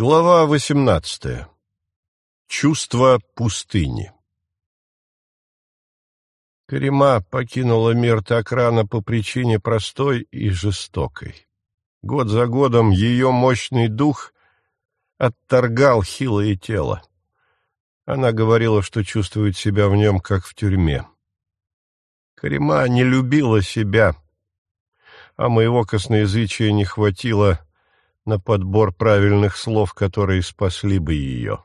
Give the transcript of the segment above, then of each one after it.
Глава восемнадцатая. Чувство пустыни. Карима покинула мир так рано по причине простой и жестокой. Год за годом ее мощный дух отторгал хилое тело. Она говорила, что чувствует себя в нем, как в тюрьме. Карима не любила себя, а моего косноязычия не хватило на подбор правильных слов, которые спасли бы ее.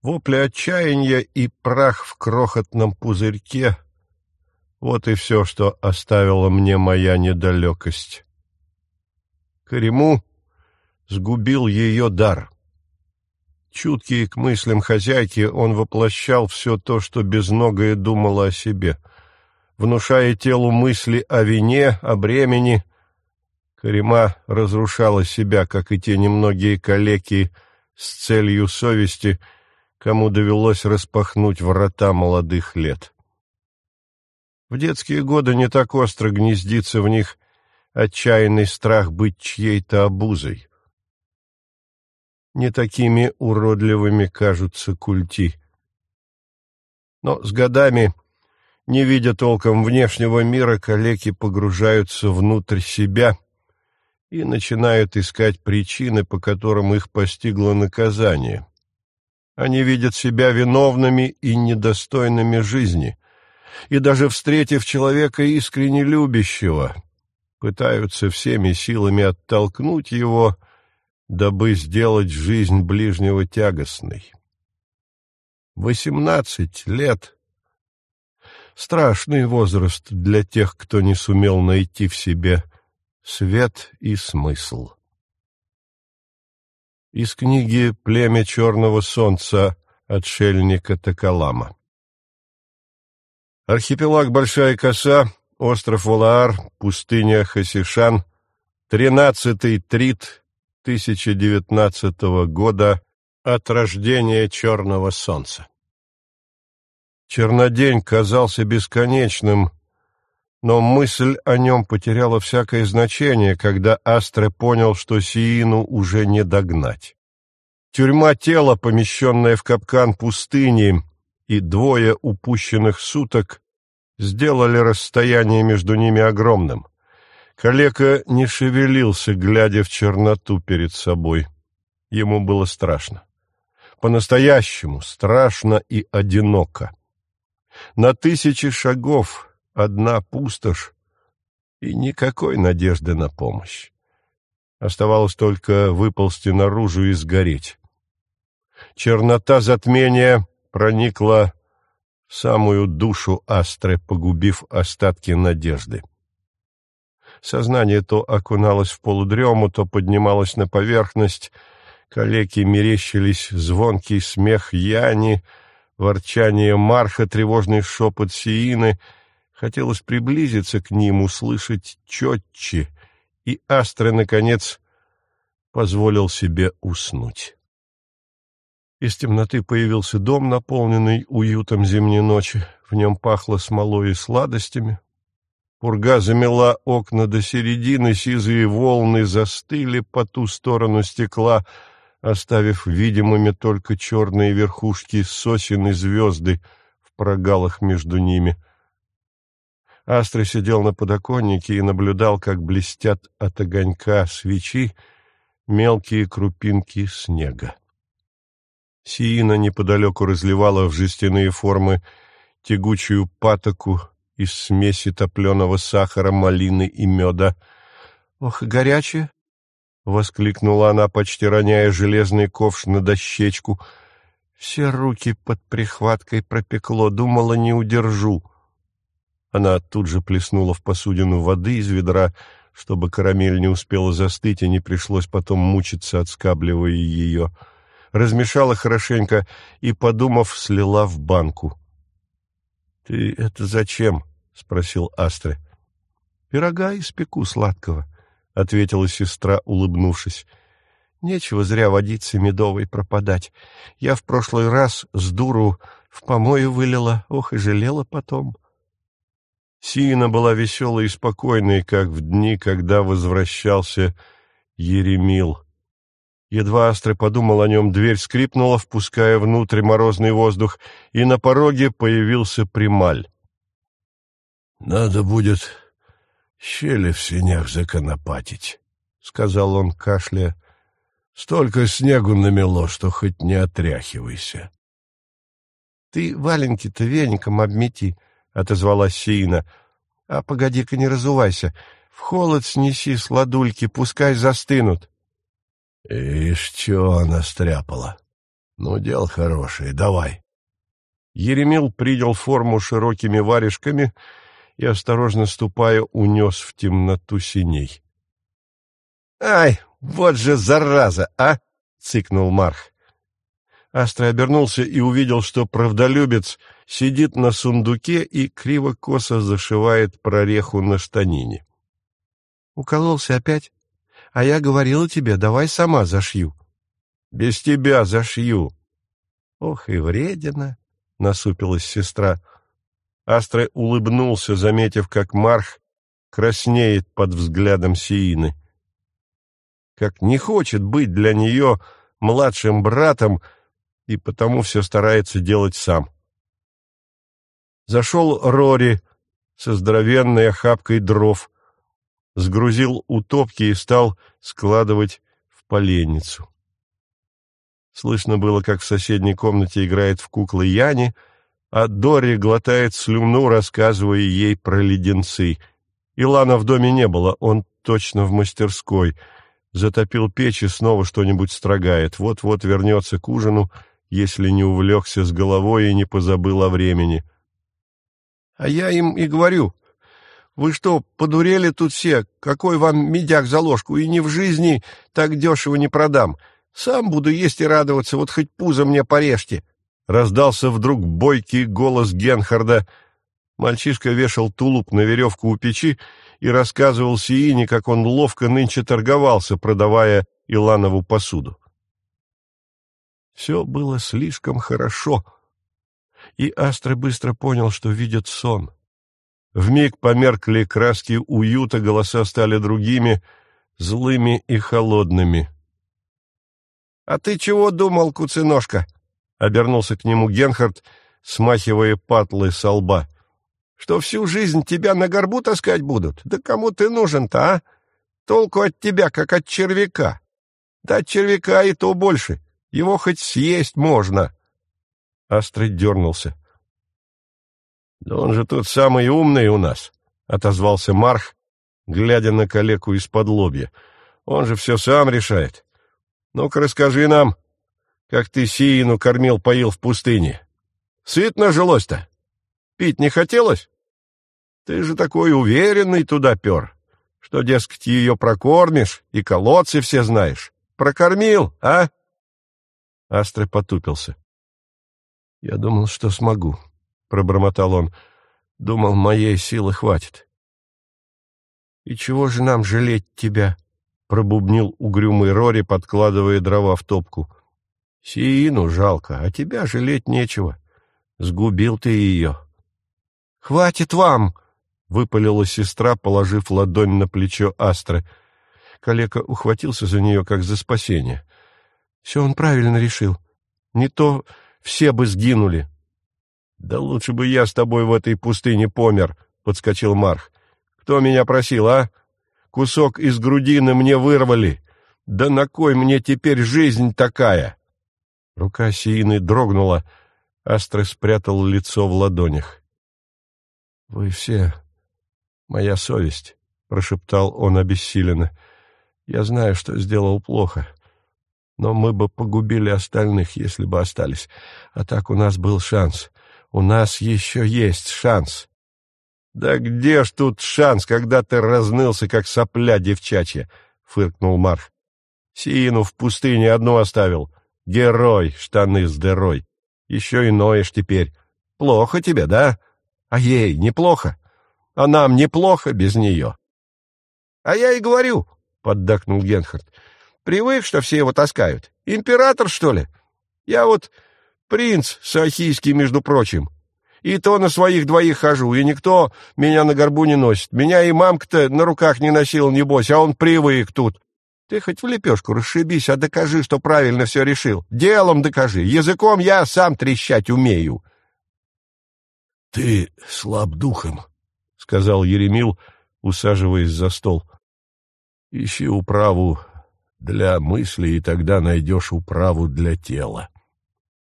Вопли отчаяния и прах в крохотном пузырьке — вот и все, что оставила мне моя недалекость. Кариму сгубил ее дар. Чуткий к мыслям хозяйки, он воплощал все то, что безногая думала о себе, внушая телу мысли о вине, о бремени — Карима разрушала себя, как и те немногие калеки, с целью совести, кому довелось распахнуть врата молодых лет. В детские годы не так остро гнездится в них отчаянный страх быть чьей-то обузой. Не такими уродливыми кажутся культи. Но с годами, не видя толком внешнего мира, калеки погружаются внутрь себя — и начинают искать причины, по которым их постигло наказание. Они видят себя виновными и недостойными жизни, и даже встретив человека искренне любящего, пытаются всеми силами оттолкнуть его, дабы сделать жизнь ближнего тягостной. Восемнадцать лет — страшный возраст для тех, кто не сумел найти в себе Свет и смысл. Из книги «Племя черного солнца» отшельника Такалама. Архипелаг Большая Коса, остров Валаар, пустыня Хасишан, тринадцатый трит 1019 года от рождения черного солнца. Чернодень казался бесконечным, но мысль о нем потеряла всякое значение, когда Астре понял, что Сиину уже не догнать. Тюрьма тела, помещенная в капкан пустыни, и двое упущенных суток сделали расстояние между ними огромным. Калека не шевелился, глядя в черноту перед собой. Ему было страшно. По-настоящему страшно и одиноко. На тысячи шагов одна пустошь и никакой надежды на помощь. Оставалось только выползти наружу и сгореть. Чернота затмения проникла в самую душу Астры, погубив остатки надежды. Сознание то окуналось в полудрему, то поднималось на поверхность, калеки мерещились звонкий смех Яни, ворчание Марха, тревожный шепот Сиины — Хотелось приблизиться к ним, услышать четче, и Астра, наконец, позволил себе уснуть. Из темноты появился дом, наполненный уютом зимней ночи. В нем пахло смолой и сладостями. Пурга замела окна до середины, сизые волны застыли по ту сторону стекла, оставив видимыми только черные верхушки сосен и звезды в прогалах между ними. Астра сидел на подоконнике и наблюдал, как блестят от огонька свечи мелкие крупинки снега. Сиина неподалеку разливала в жестяные формы тягучую патоку из смеси топленого сахара, малины и меда. — Ох, горячее! — воскликнула она, почти роняя железный ковш на дощечку. Все руки под прихваткой пропекло, думала, не удержу. — она тут же плеснула в посудину воды из ведра, чтобы карамель не успела застыть и не пришлось потом мучиться, отскабливая ее. Размешала хорошенько и, подумав, слила в банку. — Ты это зачем? — спросил Астре. — Пирога испеку сладкого, — ответила сестра, улыбнувшись. — Нечего зря водиться медовой пропадать. Я в прошлый раз с дуру в помою вылила, ох, и жалела потом. — Сиина была веселой и спокойной, как в дни, когда возвращался Еремил. Едва Астры подумал о нем, дверь скрипнула, впуская внутрь морозный воздух, и на пороге появился Прималь. — Надо будет щели в синях законопатить, — сказал он, кашляя. — Столько снегу намело, что хоть не отряхивайся. — Ты валенки-то веником обмети, — отозвалась Сиина. — А погоди-ка не разувайся, в холод снеси сладульки, пускай застынут. — Ишь, чё она стряпала. Ну, дел хорошее, давай. Еремил принял форму широкими варежками и, осторожно ступая, унес в темноту синей. — Ай, вот же зараза, а! — цыкнул Марх. Астра обернулся и увидел, что правдолюбец сидит на сундуке и криво-косо зашивает прореху на штанине. — Укололся опять? А я говорила тебе, давай сама зашью. Без тебя зашью. Ох и вредина, насупилась сестра. Астра улыбнулся, заметив, как Марх краснеет под взглядом Сиины. Как не хочет быть для нее младшим братом, и потому все старается делать сам. Зашел Рори со здоровенной охапкой дров, сгрузил утопки и стал складывать в поленницу. Слышно было, как в соседней комнате играет в куклы Яни, а Дори глотает слюну, рассказывая ей про леденцы. Илана в доме не было, он точно в мастерской. Затопил печь и снова что-нибудь строгает. Вот-вот вернется к ужину, если не увлекся с головой и не позабыл о времени. — А я им и говорю, вы что, подурели тут все? Какой вам медяк за ложку? И ни в жизни так дешево не продам. Сам буду есть и радоваться, вот хоть пузо мне порежьте. Раздался вдруг бойкий голос Генхарда. Мальчишка вешал тулуп на веревку у печи и рассказывал Сиине, как он ловко нынче торговался, продавая Иланову посуду. Все было слишком хорошо, и Астра быстро понял, что видит сон. Вмиг померкли краски уюта, голоса стали другими, злыми и холодными. — А ты чего думал, куценожка? — обернулся к нему Генхард, смахивая патлы со лба. — Что всю жизнь тебя на горбу таскать будут? Да кому ты нужен-то, а? Толку от тебя, как от червяка. Да от червяка и то больше. Его хоть съесть можно. Астрид дернулся. — да он же тут самый умный у нас, — отозвался Марх, глядя на калеку из-под лобья. Он же все сам решает. Ну-ка расскажи нам, как ты Сиину кормил-поил в пустыне. Сытно жилось-то? Пить не хотелось? Ты же такой уверенный туда пер, что, дескать, ее прокормишь и колодцы все знаешь. Прокормил, а? Астре потупился. Я думал, что смогу. — пробормотал он. «Думал, моей силы хватит». «И чего же нам жалеть тебя?» — пробубнил угрюмый Рори, подкладывая дрова в топку. «Сиину жалко, а тебя жалеть нечего. Сгубил ты ее». «Хватит вам!» — выпалила сестра, положив ладонь на плечо Астры. Калека ухватился за нее, как за спасение. «Все он правильно решил. Не то все бы сгинули». «Да лучше бы я с тобой в этой пустыне помер», — подскочил Марх. «Кто меня просил, а? Кусок из грудины мне вырвали. Да на кой мне теперь жизнь такая?» Рука Сиины дрогнула. Астра спрятал лицо в ладонях. «Вы все моя совесть», — прошептал он обессиленно. «Я знаю, что сделал плохо, но мы бы погубили остальных, если бы остались. А так у нас был шанс. У нас еще есть шанс. Да где ж тут шанс, когда ты разнылся, как сопля девчачья? Фыркнул Марх. Сиину в пустыне одну оставил. Герой, штаны с дырой. Еще и ноешь теперь. Плохо тебе, да? А ей неплохо. А нам неплохо без нее. — А я и говорю, — поддакнул Генхард. — Привык, что все его таскают. Император, что ли? Я вот Принц Сахийский, между прочим. И то на своих двоих хожу, и никто меня на горбу не носит. Меня и мамка-то на руках не носил, небось, а он привык тут. Ты хоть в лепешку расшибись, а докажи, что правильно все решил. Делом докажи. Языком я сам трещать умею. — Ты слаб духом, — сказал Еремил, усаживаясь за стол. — Ищи управу для мысли, и тогда найдешь управу для тела.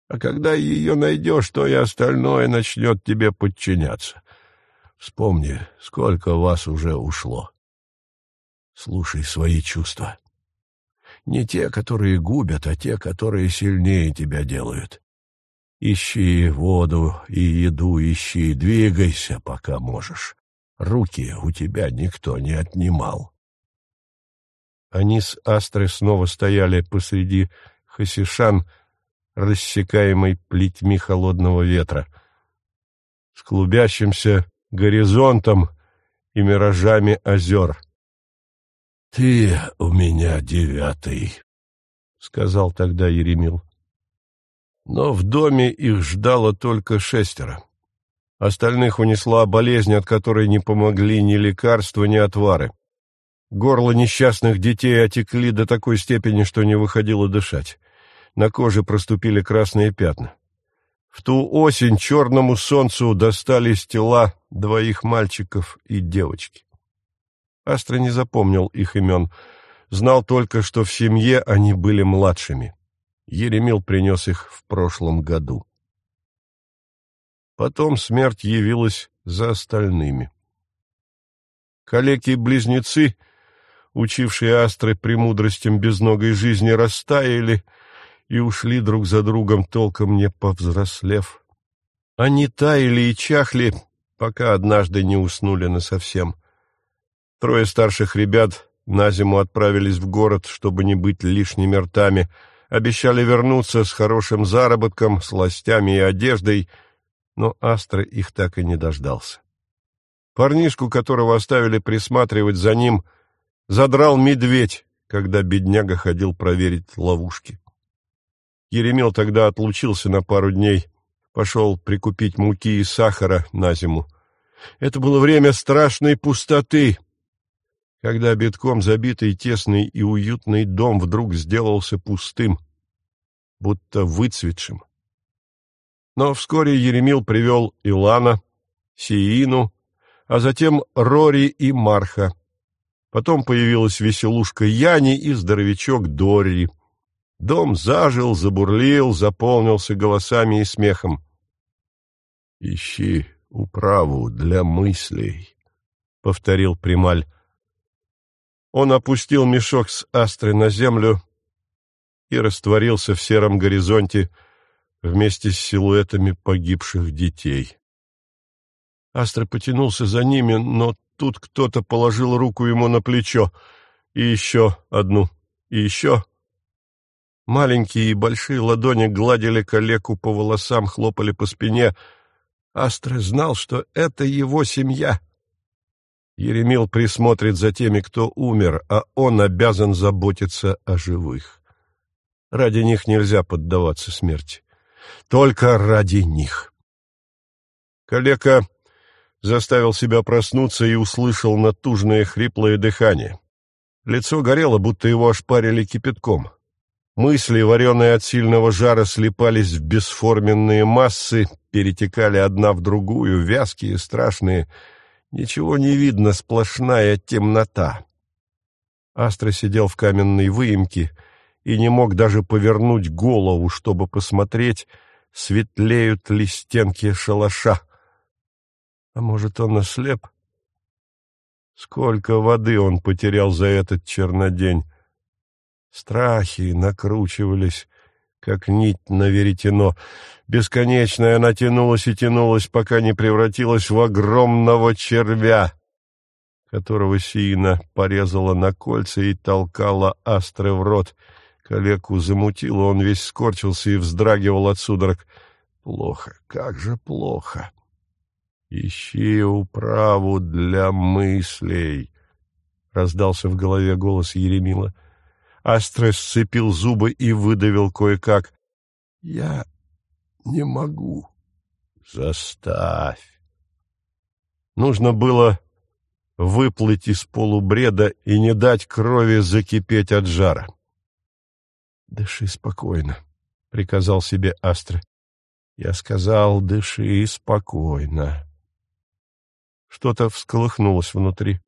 А когда ее найдешь, то и остальное начнет тебе подчиняться. Вспомни, сколько вас уже ушло. Слушай свои чувства. Не те, которые губят, а те, которые сильнее тебя делают. Ищи воду и еду, ищи, двигайся, пока можешь. Руки у тебя никто не отнимал. Они с Астрой снова стояли посреди хасишан, рассекаемой плетьми холодного ветра. С клубящимся горизонтом и миражами озер —— Ты у меня девятый, — сказал тогда Еремил. Но в доме их ждало только шестеро. Остальных унесла болезнь, от которой не помогли ни лекарства, ни отвары. Горло несчастных детей отекли до такой степени, что не выходило дышать. На коже проступили красные пятна. В ту осень черному солнцу достались тела двоих мальчиков и девочки. Астра не запомнил их имен, знал только, что в семье они были младшими. Еремил принес их в прошлом году. Потом смерть явилась за остальными. Калеки-близнецы, учившие Астры премудростям безногой жизни, растаяли и ушли друг за другом, толком не повзрослев. Они таяли и чахли, пока однажды не уснули насовсем — Трое старших ребят на зиму отправились в город, чтобы не быть лишними ртами, обещали вернуться с хорошим заработком, сластями и одеждой, но Астра их так и не дождался. Парнишку, которого оставили присматривать за ним, задрал медведь, когда бедняга ходил проверить ловушки. Еремел тогда отлучился на пару дней, пошел прикупить муки и сахара на зиму. Это было время страшной пустоты, когда битком забитый тесный и уютный дом вдруг сделался пустым, будто выцветшим. Но вскоре Еремил привел Илана, Сиину, а затем Рори и Марха. Потом появилась веселушка Яни и здоровячок Дори. Дом зажил, забурлил, заполнился голосами и смехом. — Ищи управу для мыслей, — повторил Прималь. Он опустил мешок с астры на землю и растворился в сером горизонте вместе с силуэтами погибших детей. Астра потянулся за ними, но тут кто-то положил руку ему на плечо, и еще одну, и еще. Маленькие и большие ладони гладили калеку по волосам, хлопали по спине. Астра знал, что это его семья — Еремил присмотрит за теми, кто умер, а он обязан заботиться о живых. Ради них нельзя поддаваться смерти. Только ради них. Калека заставил себя проснуться и услышал натужное хриплое дыхание. Лицо горело, будто его ошпарили кипятком. Мысли, вареные от сильного жара, слепались в бесформенные массы, перетекали одна в другую, вязкие, страшные — Ничего не видно, сплошная темнота. Астра сидел в каменной выемке и не мог даже повернуть голову, чтобы посмотреть, светлеют ли стенки шалаша. А может, он ослеп? Сколько воды он потерял за этот чернодень! Страхи накручивались как нить на веретено. Бесконечная она тянулась и тянулась, пока не превратилась в огромного червя, которого Сиина порезала на кольца и толкала астры в рот. Калеку замутило, он весь скорчился и вздрагивал от судорог. Плохо, как же плохо. «Ищи управу для мыслей», — раздался в голове голос Еремила. — Астра сцепил зубы и выдавил кое-как. — Я не могу. — Заставь. Нужно было выплыть из полубреда и не дать крови закипеть от жара. «Дыши спокойно», — приказал себе Астра. «Я сказал, дыши спокойно». Что-то всколыхнулось внутри.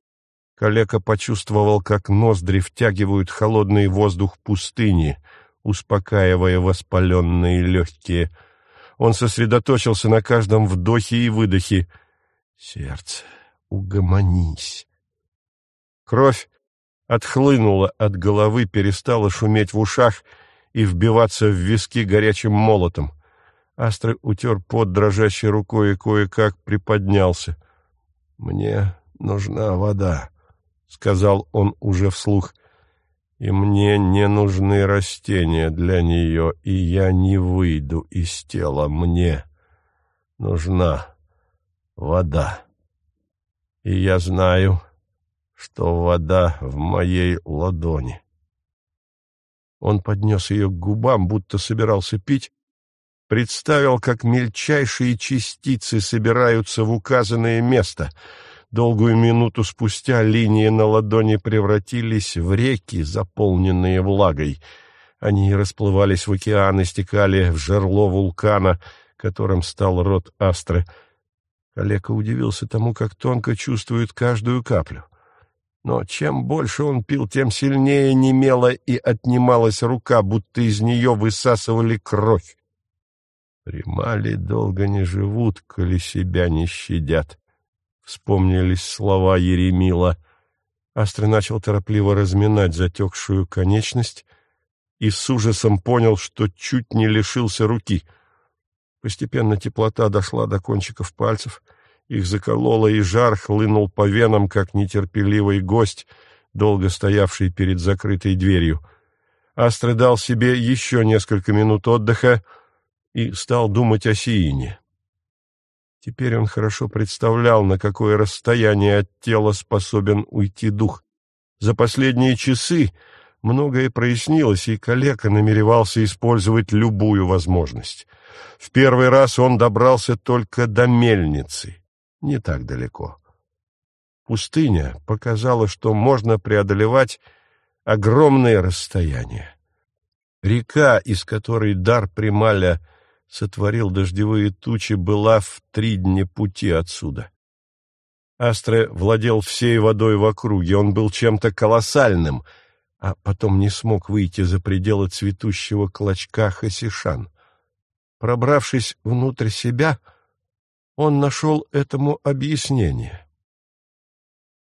Калека почувствовал, как ноздри втягивают холодный воздух пустыни, успокаивая воспаленные легкие. Он сосредоточился на каждом вдохе и выдохе. «Сердце, угомонись!» Кровь отхлынула от головы, перестала шуметь в ушах и вбиваться в виски горячим молотом. Астра утер под дрожащей рукой и кое-как приподнялся. «Мне нужна вода», — сказал он уже вслух. «И мне не нужны растения для нее, и я не выйду из тела. Мне нужна вода. И я знаю, что вода в моей ладони». Он поднес ее к губам, будто собирался пить, представил, как мельчайшие частицы собираются в указанное место. Долгую минуту спустя линии на ладони превратились в реки, заполненные влагой. Они расплывались в океан и стекали в жерло вулкана, которым стал род Астры. Олега удивился тому, как тонко чувствует каждую каплю. Но чем больше он пил, тем сильнее немела и отнималась рука, будто из нее высасывали кровь. Примали долго не живут, коли себя не щадят. Вспомнились слова Еремила. Астра начал торопливо разминать затекшую конечность и с ужасом понял, что чуть не лишился руки. Постепенно теплота дошла до кончиков пальцев, их закололо, и жар хлынул по венам, как нетерпеливый гость, долго стоявший перед закрытой дверью. Астра дал себе еще несколько минут отдыха, и стал думать о Сиине. Теперь он хорошо представлял, на какое расстояние от тела способен уйти дух. За последние часы многое прояснилось, и калека намеревался использовать любую возможность. В первый раз он добрался только до мельницы, не так далеко. Пустыня показала, что можно преодолевать огромные расстояния. Река, из которой дар Прималя сотворил дождевые тучи, была в три дня пути отсюда. Астре владел всей водой в округе, он был чем-то колоссальным, а потом не смог выйти за пределы цветущего клочка Хасишан. Пробравшись внутрь себя, он нашел этому объяснение.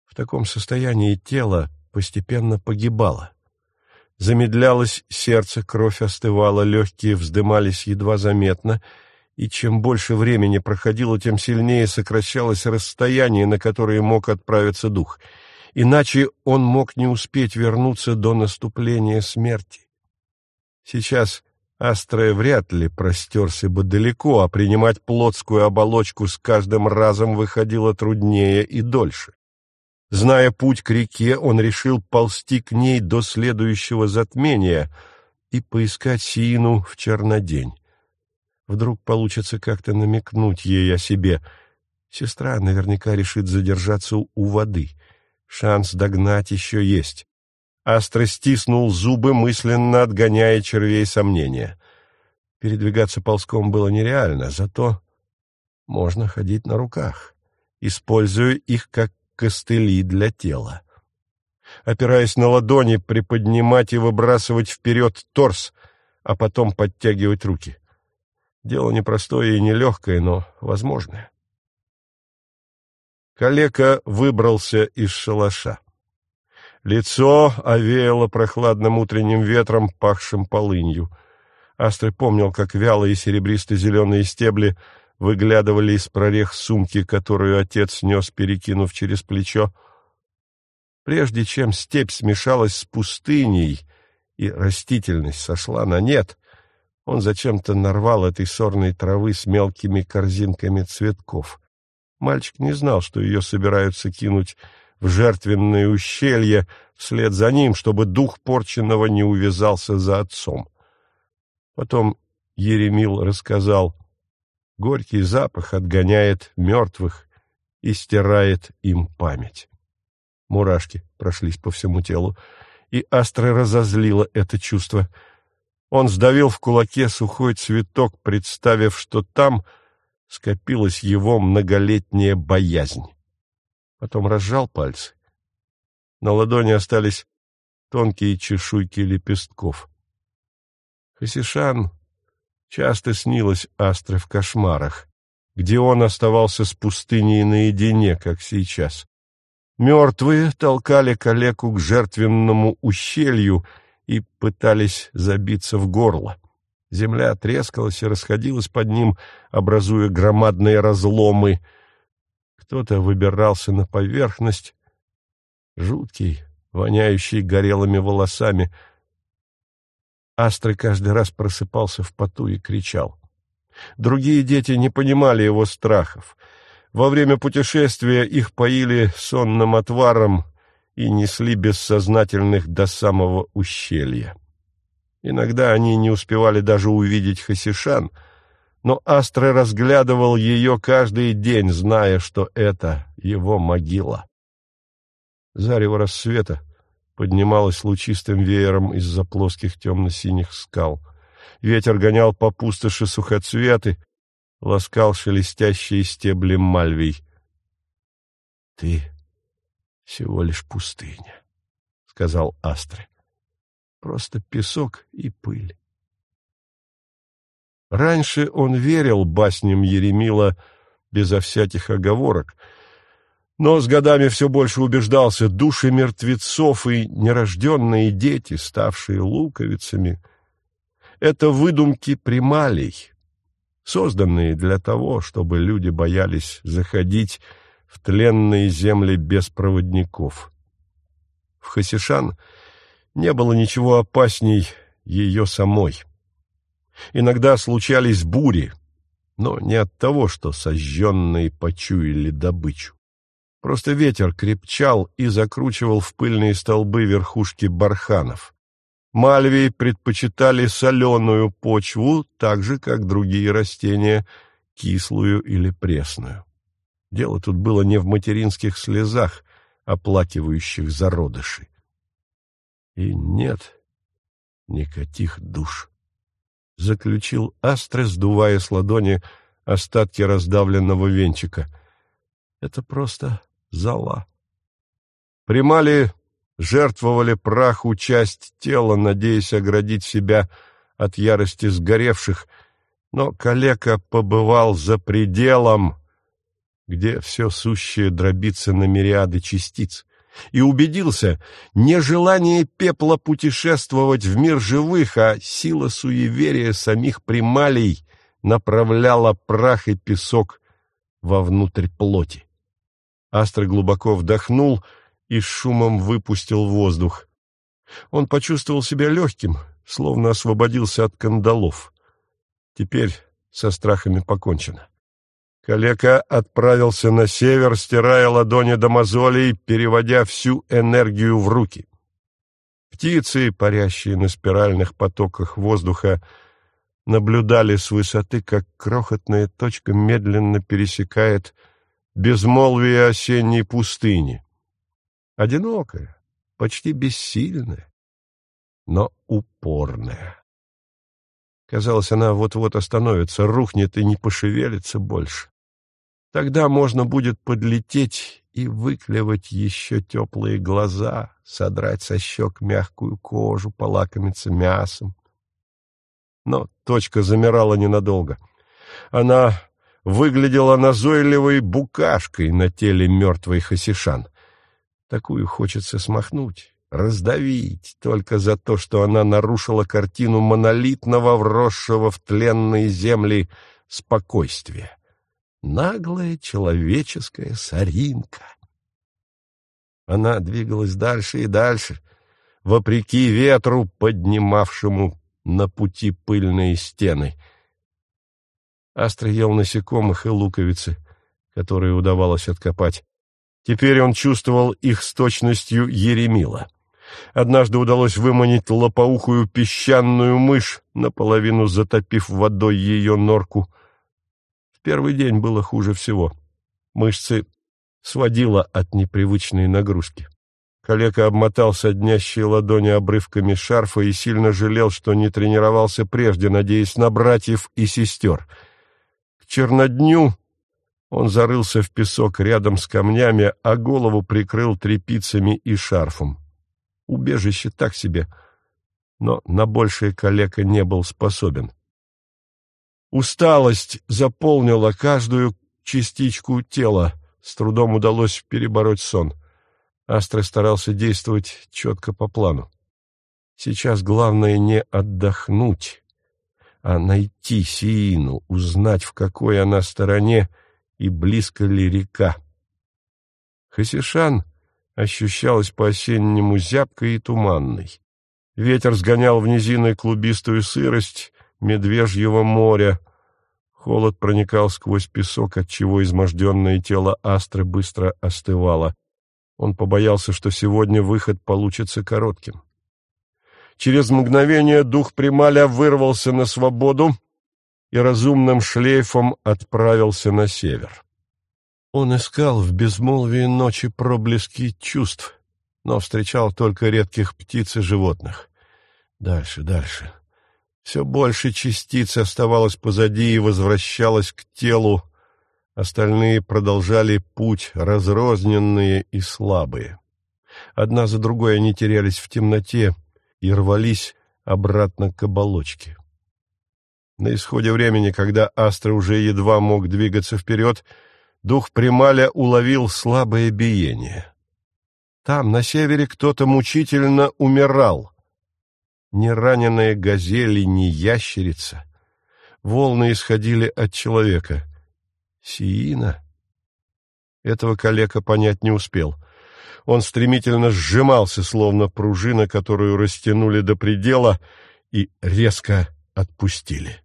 В таком состоянии тело постепенно погибало. Замедлялось сердце, кровь остывала, легкие вздымались едва заметно, и чем больше времени проходило, тем сильнее сокращалось расстояние, на которое мог отправиться дух. Иначе он мог не успеть вернуться до наступления смерти. Сейчас Астрая вряд ли простерся бы далеко, а принимать плотскую оболочку с каждым разом выходило труднее и дольше. Зная путь к реке, он решил ползти к ней до следующего затмения и поискать Сиину в чернодень. Вдруг получится как-то намекнуть ей о себе. Сестра наверняка решит задержаться у воды. Шанс догнать еще есть. Астра стиснул зубы, мысленно отгоняя червей сомнения. Передвигаться ползком было нереально, зато можно ходить на руках, используя их как костыли для тела. Опираясь на ладони, приподнимать и выбрасывать вперед торс, а потом подтягивать руки. Дело непростое и нелегкое, но возможное. Калека выбрался из шалаша. Лицо овеяло прохладным утренним ветром, пахшим полынью. Астры помнил, как вялые серебристо-зеленые стебли выглядывали из прорех сумки, которую отец нес, перекинув через плечо. Прежде чем степь смешалась с пустыней и растительность сошла на нет, он зачем-то нарвал этой сорной травы с мелкими корзинками цветков. Мальчик не знал, что ее собираются кинуть в жертвенное ущелье вслед за ним, чтобы дух порченного не увязался за отцом. Потом Еремил рассказал, Горький запах отгоняет мертвых и стирает им память. Мурашки прошлись по всему телу, и Астра разозлила это чувство. Он сдавил в кулаке сухой цветок, представив, что там скопилась его многолетняя боязнь. Потом разжал пальцы. На ладони остались тонкие чешуйки лепестков. Хасишан часто снилось Астре в кошмарах, где он оставался с пустыней наедине, как сейчас. Мертвые толкали калеку к жертвенному ущелью и пытались забиться в горло. Земля трескалась и расходилась под ним, образуя громадные разломы. Кто-то выбирался на поверхность, жуткий, воняющий горелыми волосами. Астры каждый раз просыпался в поту и кричал. Другие дети не понимали его страхов. Во время путешествия их поили сонным отваром и несли бессознательных до самого ущелья. Иногда они не успевали даже увидеть Хасишан, но Астра разглядывал ее каждый день, зная, что это его могила. Зарево рассвета поднималось лучистым веером из-за плоских темно-синих скал. Ветер гонял по пустоши сухоцветы, ласкал шелестящие стебли мальвий. — Ты всего лишь пустыня, — сказал Астре. — Просто песок и пыль. Раньше он верил басням Еремила безо всяких оговорок, но с годами все больше убеждался, души мертвецов и нерожденные дети, ставшие луковицами, — это выдумки прималей, созданные для того, чтобы люди боялись заходить в тленные земли без проводников. В Хасишан не было ничего опасней ее самой. Иногда случались бури, но не от того, что сожженные почуяли добычу. Просто ветер крепчал и закручивал в пыльные столбы верхушки барханов. Мальвии предпочитали соленую почву, так же, как другие растения, кислую или пресную. Дело тут было не в материнских слезах, оплакивающих зародыши. И нет никаких душ. Заключил Астре, сдувая с ладони остатки раздавленного венчика. Это просто зала. Примали жертвовали праху часть тела, надеясь оградить себя от ярости сгоревших, но калека побывал за пределом, где все сущее дробится на мириады частиц, и убедился, не желание пепла путешествовать в мир живых, а сила суеверия самих прималей направляла прах и песок вовнутрь плоти. Астра глубоко вдохнул — и шумом выпустил воздух. Он почувствовал себя легким, словно освободился от кандалов. Теперь со страхами покончено. Калека отправился на север, стирая ладони до мозолей, переводя всю энергию в руки. Птицы, парящие на спиральных потоках воздуха, наблюдали с высоты, как крохотная точка медленно пересекает безмолвие осенней пустыни одинокая, почти бессильная, но упорная. Казалось, она вот-вот остановится, рухнет и не пошевелится больше. Тогда можно будет подлететь и выклевать еще теплые глаза, содрать со щек мягкую кожу, полакомиться мясом. Но точка замирала ненадолго. Она выглядела назойливой букашкой на теле мертвой Хасишан. Такую хочется смахнуть, раздавить, только за то, что она нарушила картину монолитного, вросшего в тленные земли спокойствия. Наглая человеческая соринка. Она двигалась дальше и дальше, вопреки ветру, поднимавшему на пути пыльные стены. Астра ел насекомых и луковицы, которые удавалось откопать. Теперь он чувствовал их с точностью Еремила. Однажды удалось выманить лопоухую песчаную мышь, наполовину затопив водой ее норку. В первый день было хуже всего. Мышцы сводило от непривычной нагрузки. Калека обмотал соднящие ладони обрывками шарфа и сильно жалел, что не тренировался прежде, надеясь на братьев и сестер. Чернодню он зарылся в песок рядом с камнями, а голову прикрыл тряпицами и шарфом. Убежище так себе, но на большее калека не был способен. Усталость заполнила каждую частичку тела, с трудом удалось перебороть сон. Астра старался действовать четко по плану. Сейчас главное не отдохнуть, а найти Сиину, узнать, в какой она стороне и близко ли река. Хасишан ощущалась по-осеннему зябкой и туманной. Ветер сгонял в низины клубистую сырость медвежьего моря. Холод проникал сквозь песок, отчего изможденное тело Астры быстро остывало. Он побоялся, что сегодня выход получится коротким. Через мгновение дух Прималя вырвался на свободу и разумным шлейфом отправился на север. Он искал в безмолвии ночи проблески чувств, но встречал только редких птиц и животных. Дальше, дальше. Все больше частиц оставалось позади и возвращалось к телу, Остальные продолжали путь, разрозненные и слабые. Одна за другой они терялись в темноте и рвались обратно к оболочке. На исходе времени, когда Астра уже едва мог двигаться вперед, дух Прималя уловил слабое биение. Там, на севере, кто-то мучительно умирал. Ни раненая газель, ни ящерица. Волны исходили от человека — Сиина? Этого калека понять не успел. Он стремительно сжимался, словно пружина, которую растянули до предела и резко отпустили.